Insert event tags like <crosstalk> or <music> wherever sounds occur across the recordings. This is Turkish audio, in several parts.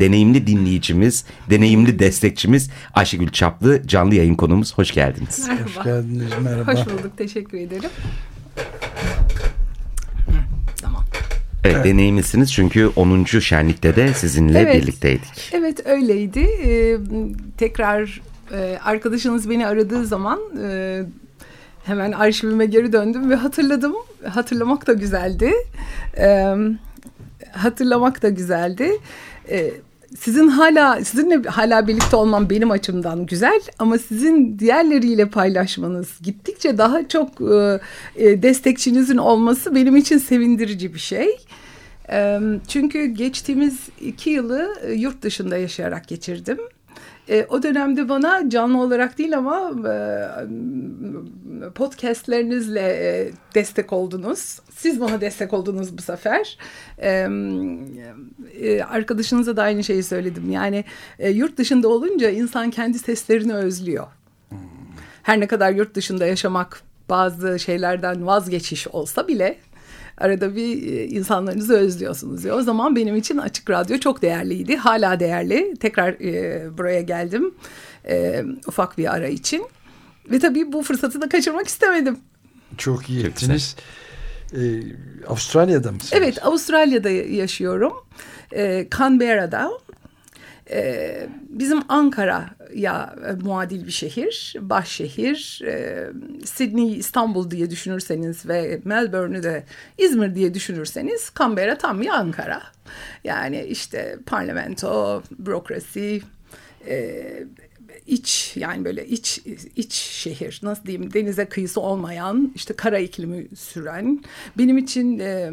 deneyimli dinleyicimiz, deneyimli destekçimiz Ayşegül Çaplı canlı yayın konumuz. Hoş geldiniz. Merhaba. Hoş geldiniz. Merhaba. Hoş bulduk. Teşekkür ederim. tamam. Evet, evet. deneyimlisiniz çünkü 10. şenlikte de sizinle evet. birlikteydik. Evet öyleydi. Ee, tekrar e, arkadaşınız beni aradığı zaman e, hemen arşivime geri döndüm ve hatırladım. Hatırlamak da güzeldi. E, hatırlamak da güzeldi. E, sizin hala sizinle hala birlikte olmam benim açımdan güzel ama sizin diğerleriyle paylaşmanız gittikçe daha çok e, e destekçinizin olması benim için sevindirici bir şey. E, çünkü geçtiğimiz iki yılı e, yurt dışında yaşayarak geçirdim. E, o dönemde bana canlı olarak değil ama e, podcastlerinizle e, destek oldunuz. Siz bana destek oldunuz bu sefer. E, e, arkadaşınıza da aynı şeyi söyledim. Yani e, yurt dışında olunca insan kendi seslerini özlüyor. Her ne kadar yurt dışında yaşamak bazı şeylerden vazgeçiş olsa bile arada bir e, insanlarınızı özlüyorsunuz diyor. O zaman benim için Açık Radyo çok değerliydi. Hala değerli. Tekrar e, buraya geldim e, ufak bir ara için. Ve tabii bu fırsatı da kaçırmak istemedim. Çok iyi ettiniz. Ee, Avustralya'da mısınız? Evet Avustralya'da yaşıyorum. Ee, Canberra'da. Ee, bizim Ankara'ya e, muadil bir şehir, baş şehir. Ee, Sydney, İstanbul diye düşünürseniz ve Melbourne'ü de İzmir diye düşünürseniz Canberra tam bir Ankara. Yani işte parlamento, bürokrasi, e, iç yani böyle iç iç şehir nasıl diyeyim denize kıyısı olmayan işte kara iklimi süren benim için e,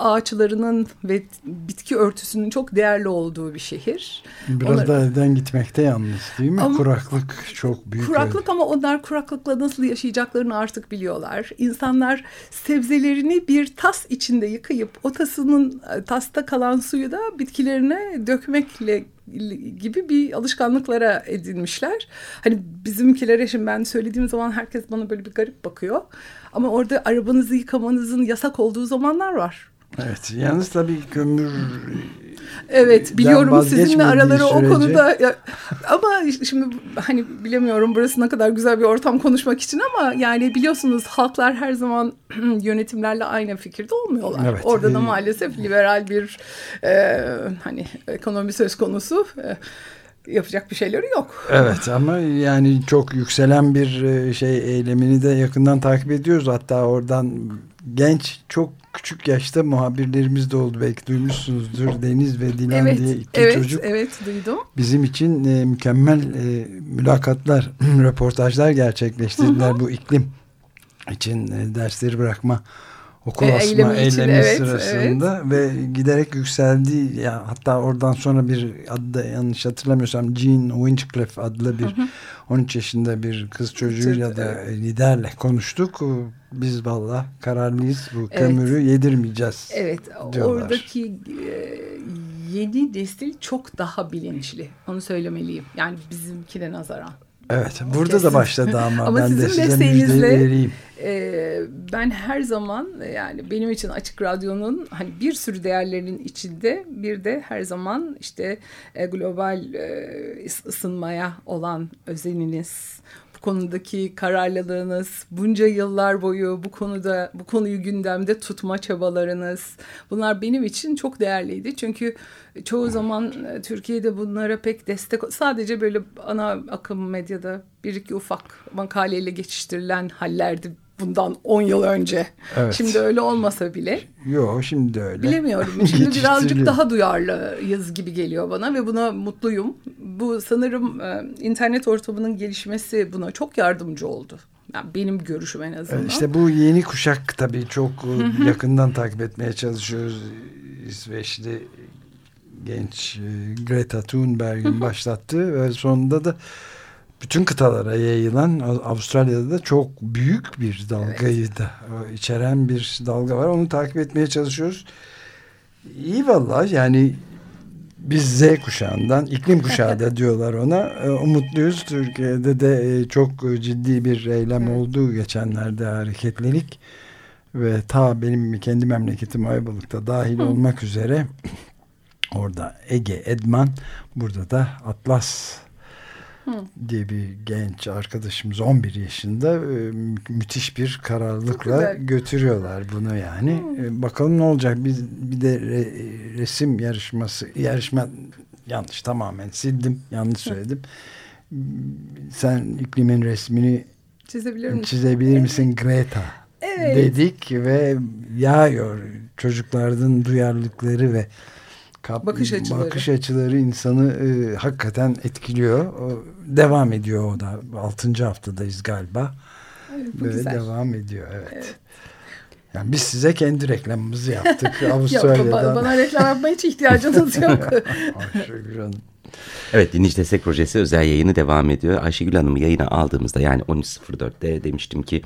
ağaçlarının ve bitki örtüsünün çok değerli olduğu bir şehir. Biraz onlar, da evden gitmekte yalnız değil mi? Ama, kuraklık çok büyük. Kuraklık öyle. ama onlar kuraklıkla nasıl yaşayacaklarını artık biliyorlar. İnsanlar sebzelerini bir tas içinde yıkayıp o tasının tasta kalan suyu da bitkilerine dökmekle gibi bir alışkanlıklara edinmişler. Hani bizimkilere şimdi ben söylediğim zaman herkes bana böyle bir garip bakıyor. Ama orada arabanızı yıkamanızın yasak olduğu zamanlar var. Evet yalnız tabii kömür Evet biliyorum sizinle araları sürece... o konuda ya, ama şimdi hani bilemiyorum burası ne kadar güzel bir ortam konuşmak için ama yani biliyorsunuz halklar her zaman <clears throat> yönetimlerle aynı fikirde olmuyorlar. Evet, Orada da maalesef liberal bir e, hani ekonomi söz konusu. E, yapacak bir şeyleri yok. Evet ama yani çok yükselen bir e, şey eylemini de yakından takip ediyoruz. Hatta oradan genç çok küçük yaşta muhabirlerimiz de oldu. Belki duymuşsunuzdur. Deniz ve Dilan evet, diye iki evet, çocuk. Evet duydum. Bizim için e, mükemmel e, mülakatlar, <clears throat> röportajlar gerçekleştirdiler. Bu iklim için e, dersleri bırakma okul e, asma eylemi, eylemi evet, sırasında evet. ve giderek yükseldi. Ya, hatta oradan sonra bir adı yanlış hatırlamıyorsam Jean Winchcliffe adlı bir hı hı. 13 yaşında bir kız çocuğuyla da liderle konuştuk. Biz valla kararlıyız bu kömürü evet. yedirmeyeceğiz Evet diyorlar. oradaki e, yeni nesil çok daha bilinçli onu söylemeliyim. Yani bizimkine nazaran. Evet burada Kesin. da başladı ama, <laughs> ama ben de size müjde vereyim. E, ben her zaman yani benim için Açık Radyo'nun hani bir sürü değerlerinin içinde bir de her zaman işte e, global e, ısınmaya olan özeniniz, konudaki kararlılığınız, bunca yıllar boyu bu konuda bu konuyu gündemde tutma çabalarınız bunlar benim için çok değerliydi. Çünkü çoğu zaman e, Türkiye'de bunlara pek destek sadece böyle ana akım medyada bir iki ufak makaleyle geçiştirilen hallerdi bundan 10 yıl önce. Evet. Şimdi öyle olmasa bile. Yok şimdi öyle. Bilemiyorum. <laughs> Şimdi birazcık daha duyarlıyız gibi geliyor bana ve buna mutluyum. Bu sanırım e, internet ortamının gelişmesi buna çok yardımcı oldu. Yani benim görüşüm en azından. İşte bu yeni kuşak tabii çok yakından takip etmeye çalışıyoruz. İsveçli genç e, Greta Thunberg'in başlattığı ve sonunda da bütün kıtalara yayılan Avustralya'da da çok büyük bir dalgayı evet. da içeren bir dalga var. Onu takip etmeye çalışıyoruz. İyi valla yani biz Z kuşağından iklim kuşağı da <laughs> diyorlar ona e, umutluyuz. Türkiye'de de e, çok ciddi bir eylem evet. oldu geçenlerde hareketlilik ve ta benim kendi memleketim Ayvalık'ta dahil Hı. olmak üzere Orada Ege Edman, burada da Atlas diye bir genç arkadaşımız 11 yaşında e, müthiş bir kararlılıkla götürüyorlar bunu yani. E, bakalım ne olacak. Biz bir de re, resim yarışması yarışma yanlış tamamen sildim. Yanlış söyledim. Sen iklimin resmini çizebilir misin? Çizebilir misin Greta? Evet. Dedik ve yağıyor çocukların duyarlılıkları ve kap, bakış açıları. bakış açıları insanı e, hakikaten etkiliyor. O, devam ediyor o da. Altıncı haftadayız galiba. Evet, Böyle güzel. devam ediyor. Evet. evet. Yani biz size kendi reklamımızı yaptık. <laughs> Avustralya'dan. Yok, bana reklam yapmaya hiç ihtiyacınız <laughs> yok. Ayşegül Hanım. Evet Dinleyici Destek Projesi özel yayını devam ediyor. Ayşegül Hanım'ı yayına aldığımızda yani 13.04'te demiştim ki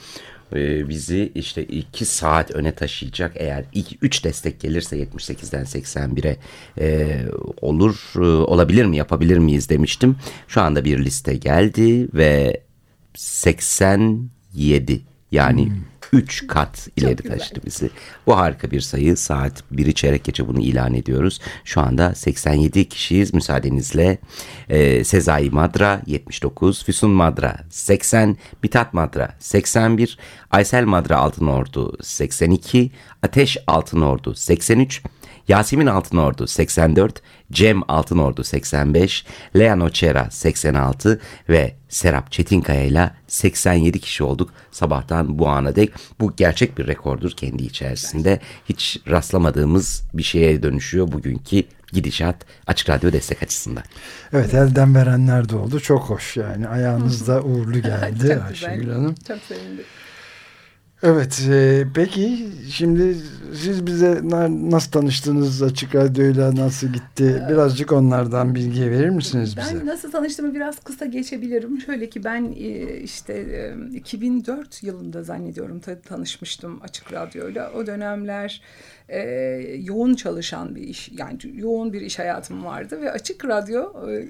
e, bizi işte iki saat öne taşıyacak eğer iki, üç destek gelirse 78'den 81'e e, olur e, olabilir mi yapabilir miyiz demiştim. Şu anda bir liste geldi ve 87 yani hmm. 3 kat ileri taşıdı bizi. Bu harika bir sayı. Saat 1'i çeyrek geçe bunu ilan ediyoruz. Şu anda 87 kişiyiz müsaadenizle. Ee, Sezai Madra 79, Füsun Madra 80, Bitat Madra 81, Aysel Madra Altınordu 82, Ateş Altınordu 83, Yasemin Altınordu 84, Cem Altınordu 85, Leon Oçera 86 ve Serap Çetinkaya ile 87 kişi olduk sabahtan bu ana dek. Bu gerçek bir rekordur kendi içerisinde. Hiç rastlamadığımız bir şeye dönüşüyor bugünkü gidişat Açık Radyo destek açısından. Evet elden verenler de oldu. Çok hoş yani. Ayağınızda uğurlu geldi <laughs> Ayşegül Hanım. Çok sevindim. Evet e, peki şimdi siz bize nasıl tanıştınız Açık Radyo'yla nasıl gitti ee, birazcık onlardan bilgi verir misiniz bize? Ben nasıl tanıştığımı biraz kısa geçebilirim. Şöyle ki ben e, işte 2004 e, yılında zannediyorum tanışmıştım Açık Radyo'yla. O dönemler e, yoğun çalışan bir iş yani yoğun bir iş hayatım vardı ve Açık Radyo e,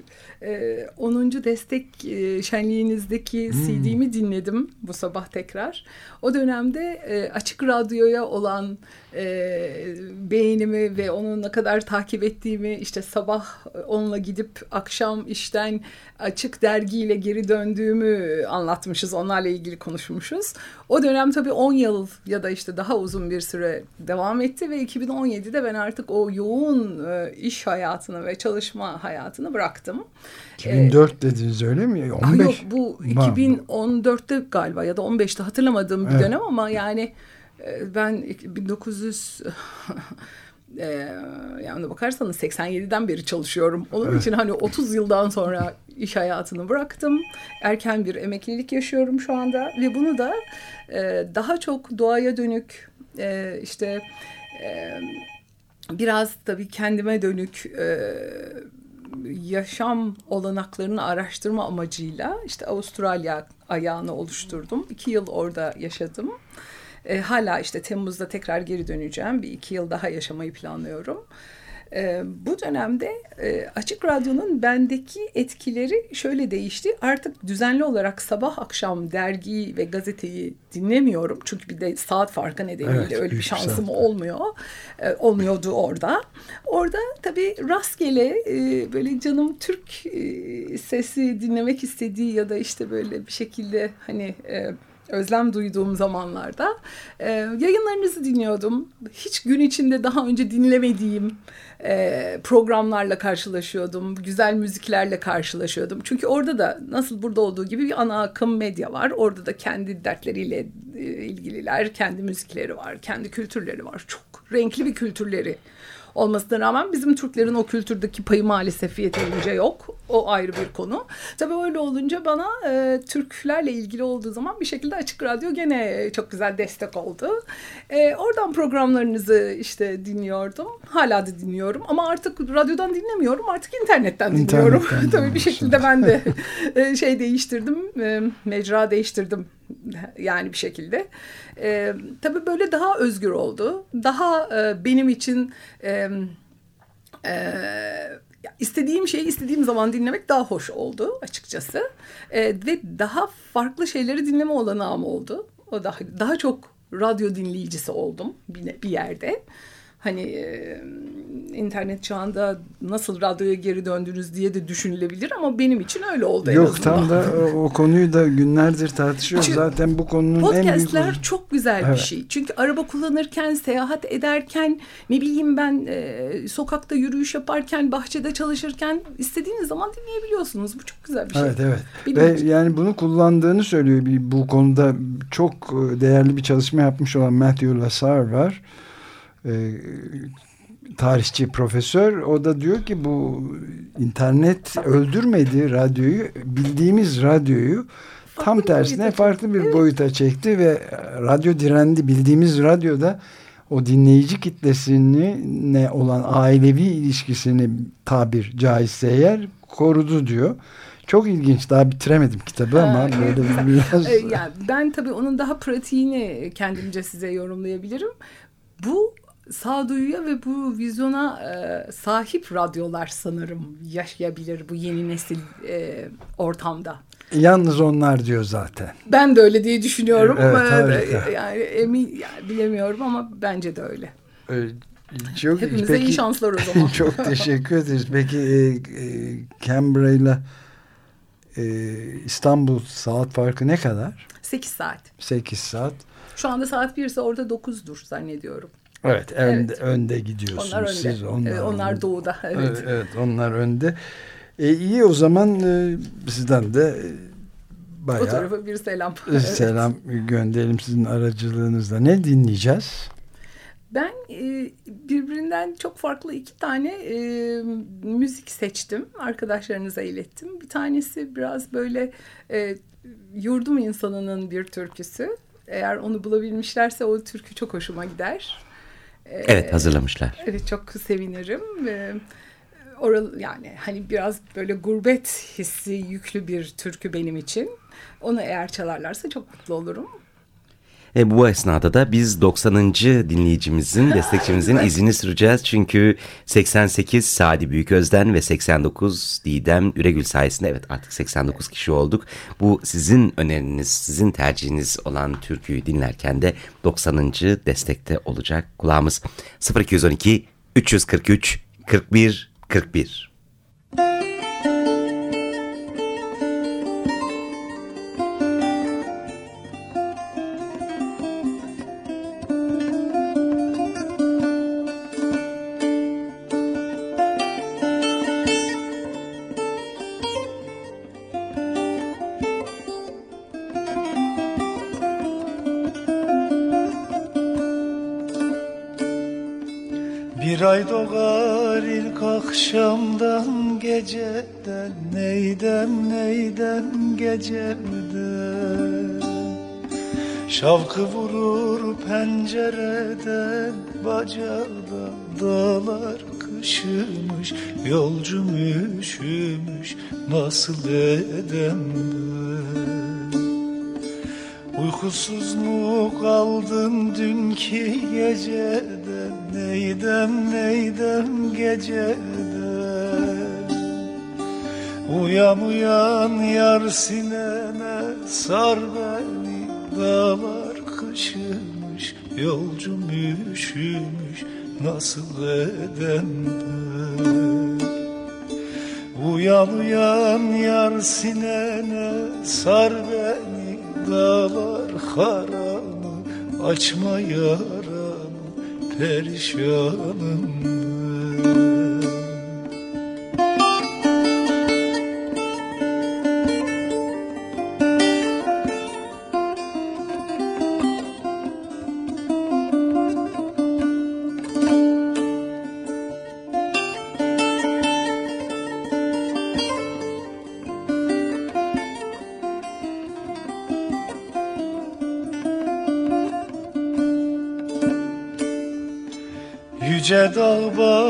e, 10. destek e, şenliğinizdeki hmm. CD'mi dinledim bu sabah tekrar. O dönemde e, Açık Radyo'ya olan e, beğenimi ve onu ne kadar takip ettiğimi işte sabah onunla gidip akşam işten açık dergiyle geri döndüğümü anlatmışız. Onlarla ilgili konuşmuşuz. O dönem tabii 10 yıl ya da işte daha uzun bir süre devam etti ve 2017'de ben artık o yoğun e, iş hayatını ve çalışma hayatını bıraktım. 2004 ee, dediniz öyle mi? 15. Yok bu 2014'te galiba ya da 15'te hatırlamadığım bir evet. dönem ama yani ee, ben 1900 <laughs> e, yani bakarsanız 87'den beri çalışıyorum. Onun evet. için hani 30 yıldan sonra iş hayatını bıraktım. Erken bir emeklilik yaşıyorum şu anda ve bunu da e, daha çok doğaya dönük e, işte biraz tabii kendime dönük yaşam olanaklarını araştırma amacıyla işte Avustralya ayağını oluşturdum. İki yıl orada yaşadım. Hala işte Temmuz'da tekrar geri döneceğim. Bir iki yıl daha yaşamayı planlıyorum. Bu dönemde e, Açık Radyo'nun bendeki etkileri şöyle değişti. Artık düzenli olarak sabah akşam dergiyi ve gazeteyi dinlemiyorum. Çünkü bir de saat farkı nedeniyle evet, öyle bir şansım saat. olmuyor. E, olmuyordu orada. Orada tabii rastgele e, böyle canım Türk e, sesi dinlemek istediği ya da işte böyle bir şekilde hani... E, özlem duyduğum zamanlarda e, yayınlarınızı dinliyordum. Hiç gün içinde daha önce dinlemediğim e, programlarla karşılaşıyordum. Güzel müziklerle karşılaşıyordum. Çünkü orada da nasıl burada olduğu gibi bir ana akım medya var. Orada da kendi dertleriyle e, ilgililer, kendi müzikleri var, kendi kültürleri var. Çok renkli bir kültürleri olmasına rağmen bizim Türklerin o kültürdeki payı maalesef yeterince yok. O ayrı bir konu. Tabii öyle olunca bana e, Türklerle ilgili olduğu zaman bir şekilde Açık Radyo gene çok güzel destek oldu. E, oradan programlarınızı işte dinliyordum. Hala da dinliyorum ama artık radyodan dinlemiyorum. Artık internetten dinliyorum. İnternetten <laughs> Tabii bir şekilde ben de e, şey değiştirdim. E, mecra değiştirdim yani bir şekilde. E, tabii böyle daha özgür oldu. Daha e, benim için e, e, istediğim şeyi istediğim zaman dinlemek daha hoş oldu açıkçası. E, ve daha farklı şeyleri dinleme olanağım oldu. O daha daha çok radyo dinleyicisi oldum bir, bir yerde. Hani e, internet çağında nasıl radyoya geri döndünüz diye de düşünülebilir ama benim için öyle oldu Yok tam da o, o konuyu da günlerdir tartışıyoruz. Çünkü Zaten bu konunun en büyük... Podcastler çok güzel Evet. bir şey. Çünkü araba kullanırken, seyahat ederken, ne bileyim ben e, sokakta yürüyüş yaparken, bahçede çalışırken istediğiniz zaman dinleyebiliyorsunuz. Bu çok güzel bir şey. Evet evet. Benim Ve için. yani bunu kullandığını söylüyor bir bu konuda çok e, değerli bir çalışma yapmış olan Matthew Lasar var. Ee, tarihçi profesör. O da diyor ki bu internet öldürmedi radyoyu. Bildiğimiz radyoyu tam Farklı tersine farklı bir boyuta çekti ve radyo direndi. Bildiğimiz radyoda o dinleyici kitlesini ne olan ailevi ilişkisini tabir caizse eğer korudu diyor. Çok ilginç. Daha bitiremedim kitabı ama Ha, böyle <laughs> biraz E, yani ben tabii onun daha pratiğini kendimce size yorumlayabilirim. Bu sağduyuya ve bu vizyona e, sahip radyolar sanırım yaşayabilir bu yeni nesil e, ortamda. yalnız onlar diyor zaten. Ben de öyle diye düşünüyorum. Evet, E, harika. yani emin yani bilemiyorum ama bence de öyle. Ee, Çok Hepimize peki- iyi şanslar o zaman. <laughs> Çok teşekkür ederiz. Peki e, e, Canberra ile e, İstanbul saat farkı ne kadar? 8 saat. 8 saat. Şu anda saat 1 ise orada 9'dur zannediyorum. Evet, önde, Evet. önde gidiyorsunuz Onlar önde. siz. Evet, onlar doğuda. Evet. Evet, evet onlar önde. E, iyi o zaman e, sizden de e, O bayağı tarafa bir selam. <laughs> Evet. selam gönderelim sizin aracılığınızla. Ne dinleyeceğiz? Ben e, birbirinden çok farklı iki tane e, müzik seçtim. Arkadaşlarınıza ilettim. Bir tanesi biraz böyle e, yurdum insanının bir türküsü. Eğer onu bulabilmişlerse o türkü çok hoşuma gider. E, Evet hazırlamışlar. Evet çok sevinirim. Ee, oral yani hani biraz böyle gurbet hissi yüklü bir türkü benim için. Onu eğer çalarlarsa çok mutlu olurum. E, bu esnada da biz 90. dinleyicimizin, destekçimizin izini süreceğiz. Çünkü 88 Sadi Büyüközden ve 89 Didem Üregül sayesinde evet artık 89 kişi olduk. Bu sizin öneriniz, sizin tercihiniz olan türküyü dinlerken de 90. destekte olacak kulağımız 0212 343 41 41. Bir ay doğar ilk akşamdan geceden Neydem neydem geceden Şavkı vurur pencereden Bacada dağlar kışımış Yolcum üşümüş nasıl edem Uykusuz mu kaldın dünkü geceden Neydem neydem geceden Uyan uyan yar sinene Sar beni. Dağlar kışımış Yolcum üşümüş nasıl edem ben? Uyan uyan yar sinene Sar beni. Dağlar haranı Açma yaramı perişanım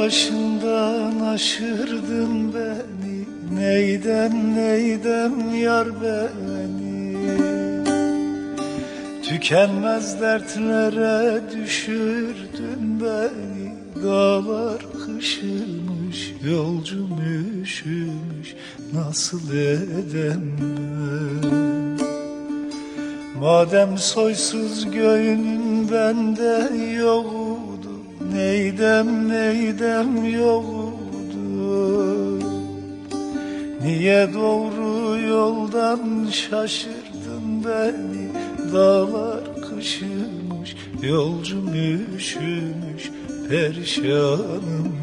başından aşırdın beni. Neydem neydem yar beni? Tükenmez dertlere düşürdün beni. Dağlar kışılmış yolcum üşümüş. Nasıl edem ben? Madem soysuz göğünün bende yoktu neydem neydem yoktu Niye doğru yoldan şaşırdın beni? Dağlar kışımış yolcum üşümüş perişanım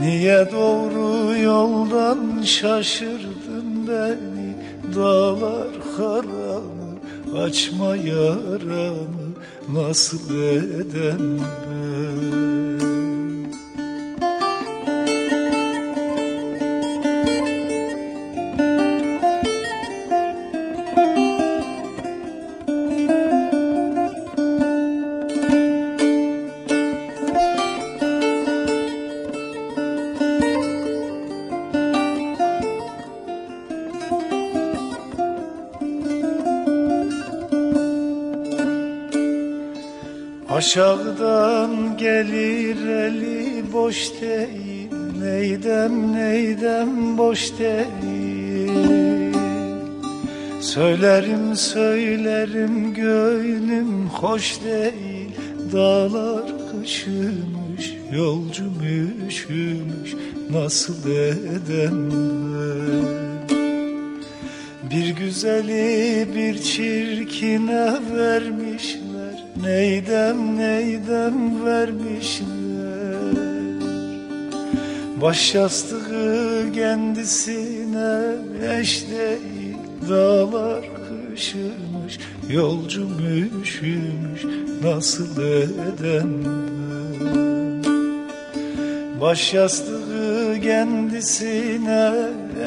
Niye doğru yoldan şaşırdın beni? Dağlar karanı açma yaramı Nasıl edem Aşağıdan gelir eli boş değil Neydem neydem boş değil. Söylerim söylerim gönlüm hoş değil Dağlar kışımış yolcum üşümüş Nasıl edem Bir güzeli bir çirkine vermişler Neydem neydem vermişler? Baş yastığı kendisine eş değil Dağlar kışımış Yolcum üşümüş Nasıl edem Baş yastığı kendisine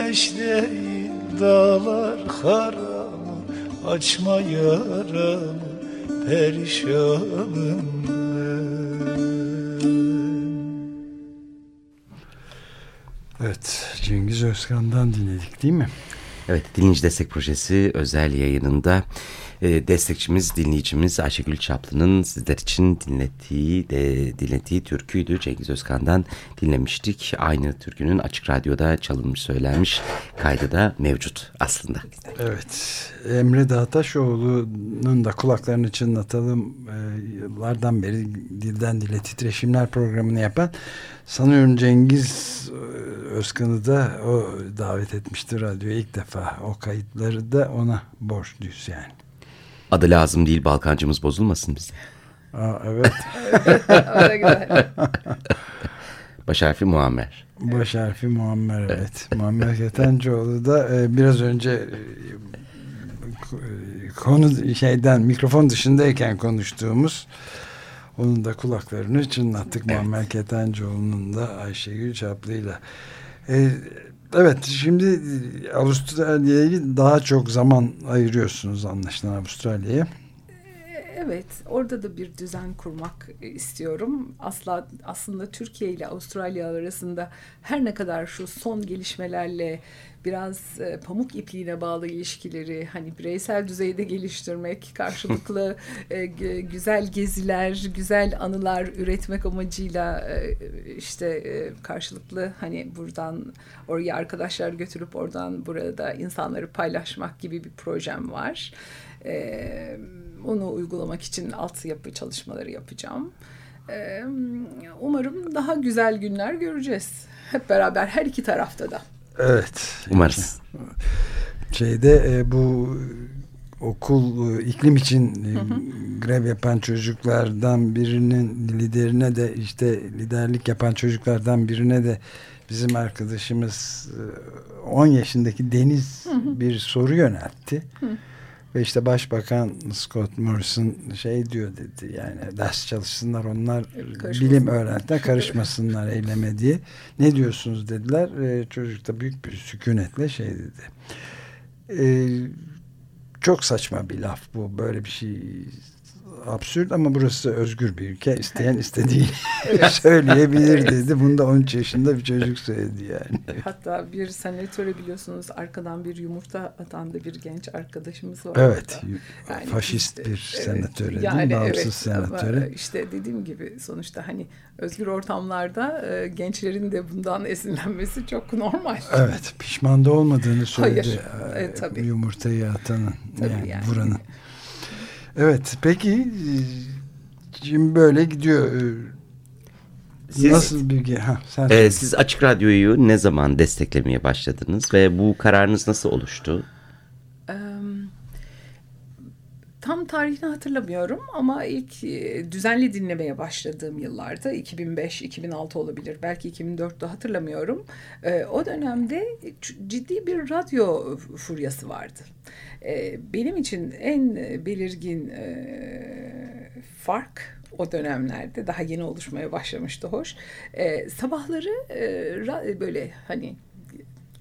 eş değil Dağlar karamı Açma yaramı perişanım Evet Cengiz Özkan'dan dinledik değil mi? Evet Dinleyici Destek Projesi özel yayınında e, destekçimiz, dinleyicimiz Ayşegül Çaplı'nın sizler için dinlettiği, de, dinlettiği türküydü. Cengiz Özkan'dan dinlemiştik. Aynı türkünün Açık Radyo'da çalınmış söylenmiş kaydı da mevcut aslında. Evet Emre Dağtaşoğlu'nun da kulaklarını çınlatalım e, yıllardan beri dilden dile titreşimler programını yapan sanıyorum Cengiz e, Özkan'ı da o davet etmiştir radyoya ilk defa o kayıtları da ona borçluyuz yani. Adı lazım değil Balkancımız bozulmasın bize. Aa, evet. <laughs> Baş harfi Muammer. Baş harfi Muammer evet. evet. <laughs> Muammer Ketencoğlu da e, biraz önce e, konu şeyden mikrofon dışındayken konuştuğumuz onun da kulaklarını çınlattık evet. Muammer Ketencoğlu'nun da Ayşegül Çaplı'yla. E, Evet şimdi Avustralya'yı daha çok zaman ayırıyorsunuz anlaşılan Avustralya'ya. Evet, orada da bir düzen kurmak istiyorum. Asla aslında Türkiye ile Avustralya arasında her ne kadar şu son gelişmelerle biraz e, pamuk ipliğine bağlı ilişkileri hani bireysel düzeyde geliştirmek, karşılıklı e, güzel geziler, güzel anılar üretmek amacıyla e, işte e, karşılıklı hani buradan oraya arkadaşlar götürüp oradan burada insanları paylaşmak gibi bir projem var. E, onu uygulamak için altyapı çalışmaları yapacağım. E, umarım daha güzel günler göreceğiz. Hep beraber her iki tarafta da. Evet. Umarız. Şeyde e, bu okul e, iklim için e, hı hı. grev yapan çocuklardan birinin liderine de işte liderlik yapan çocuklardan birine de bizim arkadaşımız 10 yaşındaki Deniz hı hı. bir soru yöneltti. Hı. Ve işte Başbakan Scott Morrison şey diyor dedi yani ders çalışsınlar onlar bilim öğrentiler karışmasınlar eyleme diye. Ne diyorsunuz dediler. Ee, çocuk da büyük bir sükunetle şey dedi. Ee, çok saçma bir laf bu. Böyle bir şey absürt ama burası özgür bir ülke. İsteyen istediği <laughs> <laughs> söyleyebilir dedi. Bunu da 13 yaşında bir çocuk söyledi yani. Hatta bir senatörü biliyorsunuz arkadan bir yumurta atan da bir genç arkadaşımız var. Evet. Yani faşist işte, bir evet, senatörü yani, değil mi? Bağımsız evet, senatörü. İşte dediğim gibi sonuçta hani özgür ortamlarda e, gençlerin de bundan <laughs> esinlenmesi çok normal. Evet. Pişman da olmadığını söyledi. Hayır. E, tabii. Yumurtayı atanın. Tabii yani, yani. vuranın. Evet peki şimdi böyle gidiyor. Siz, Nasıl ha, sen e, siz Açık Radyo'yu ne zaman desteklemeye başladınız ve bu kararınız nasıl oluştu? Tam tarihini hatırlamıyorum ama ilk e, düzenli dinlemeye başladığım yıllarda 2005-2006 olabilir belki 2004'te hatırlamıyorum. E, o dönemde ciddi bir radyo furyası vardı. E, benim için en belirgin fark o dönemlerde daha yeni oluşmaya başlamıştı hoş. sabahları böyle hani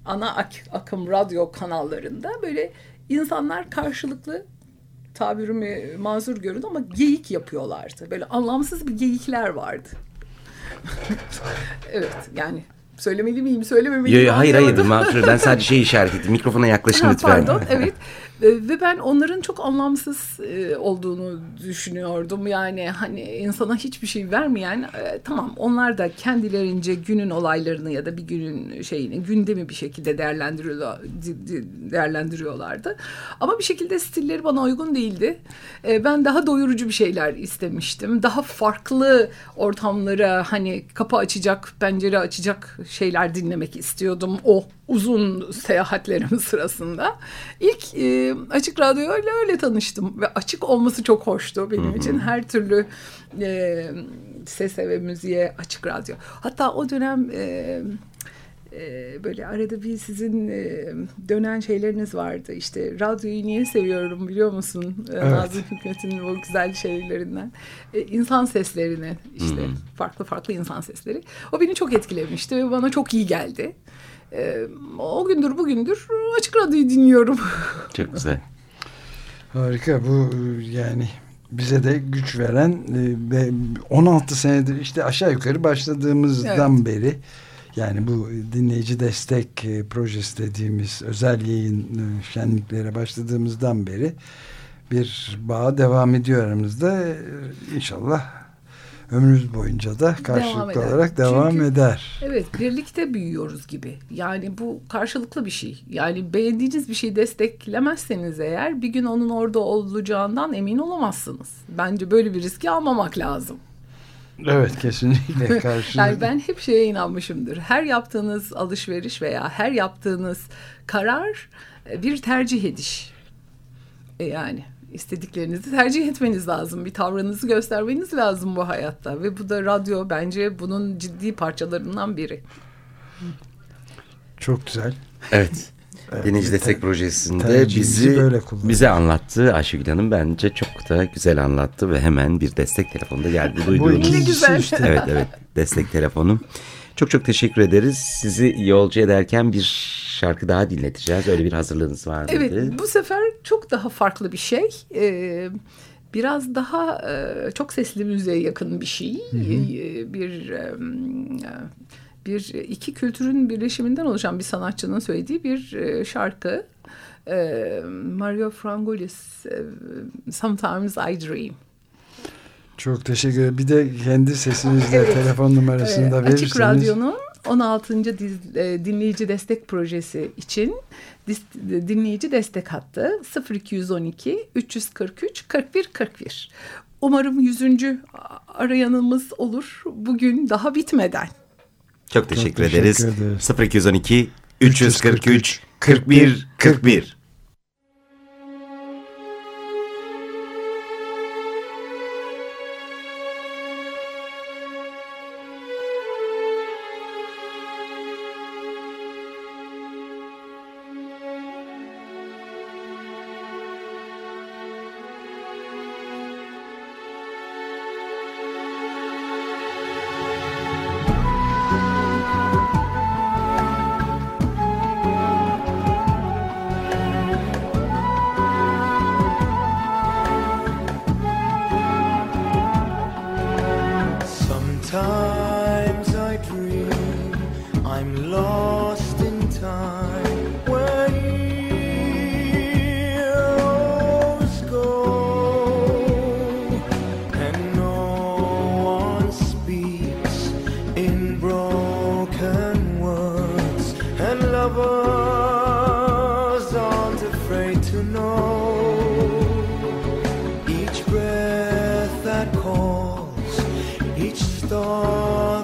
ana ak akım radyo kanallarında böyle insanlar karşılıklı tabirimi mazur görün ama geyik yapıyorlardı. Böyle anlamsız bir geyikler vardı. <laughs> evet yani söylemeli miyim söylememeli miyim? Hayır hayır mazur ben sadece şey işaret ettim mikrofona <laughs> yaklaşın lütfen. Pardon evet ve ben onların çok anlamsız e, olduğunu düşünüyordum. Yani hani insana hiçbir şey vermeyen e, tamam onlar da kendilerince günün olaylarını ya da bir günün şeyini gündemi bir şekilde değerlendiriyorlar değerlendiriyorlardı. Ama bir şekilde stilleri bana uygun değildi. E, ben daha doyurucu bir şeyler istemiştim. Daha farklı ortamlara hani kapı açacak, pencere açacak şeyler dinlemek istiyordum o uzun seyahatlerim <laughs> sırasında. İlk e, Açık Radyo ile öyle tanıştım ve açık olması çok hoştu benim Hı-hı. için. Her türlü e, sese ve müziğe açık radyo. Hatta o dönem... E, e, böyle arada bir sizin e, dönen şeyleriniz vardı. İşte radyoyu niye seviyorum biliyor musun? E, evet. Nazım Hikmet'in o güzel şeylerinden. E, insan seslerini işte hmm. farklı farklı insan sesleri. O beni çok etkilemişti ve bana çok iyi geldi. E, o gündür bugündür açık radyoyu dinliyorum. <laughs> Çok güzel. Harika bu yani bize de güç veren e, ve 16 senedir işte aşağı yukarı başladığımızdan evet. beri yani bu dinleyici destek e, projesi dediğimiz özel yayın e, şenliklere başladığımızdan beri bir bağ devam ediyor aramızda. İnşallah ömrümüz boyunca da karşılıklı devam olarak devam Çünkü, eder. Evet birlikte büyüyoruz gibi. Yani bu karşılıklı bir şey. Yani beğendiğiniz bir şeyi desteklemezseniz eğer bir gün onun orada olacağından emin olamazsınız. Bence böyle bir riski almamak lazım. Evet kesinlikle <laughs> karşı. yani ben hep şeye inanmışımdır. Her yaptığınız alışveriş veya her yaptığınız karar bir tercih ediş. E yani istediklerinizi tercih etmeniz lazım. Bir tavrınızı göstermeniz lazım bu hayatta. Ve bu da radyo bence bunun ciddi parçalarından biri. Çok güzel. Evet. Evet, Dinleyici Destek Projesi'nde bizi böyle bize anlattı Ayşegül Hanım bence çok da güzel anlattı ve hemen bir destek telefonda geldi duyduğunuz. Bu güzel. Işte. Evet evet destek telefonum. Çok çok teşekkür ederiz. Sizi yolcu ederken bir şarkı daha dinleteceğiz. Öyle bir hazırlığınız var mıydı? Evet bu sefer çok daha farklı bir şey. Ee, biraz daha e, çok sesli müziğe yakın bir şey. Hı hı. Ee, bir e, bir iki kültürün birleşiminden oluşan bir sanatçının söylediği bir e, şarkı. E, Mario Frangolis e, Sometimes I Dream. Çok teşekkür ederim. Bir de kendi sesinizle evet. telefon numarasını da verirseniz. Açık Radyo'nun 16. Diz, e, dinleyici destek projesi için e, dinleyici destek hattı 0212 343 41 41. Umarım 100. arayanımız olur bugün daha bitmeden. Çok teşekkür, Çok teşekkür ederiz. ederiz. 0212 343 41 41. 41. todo.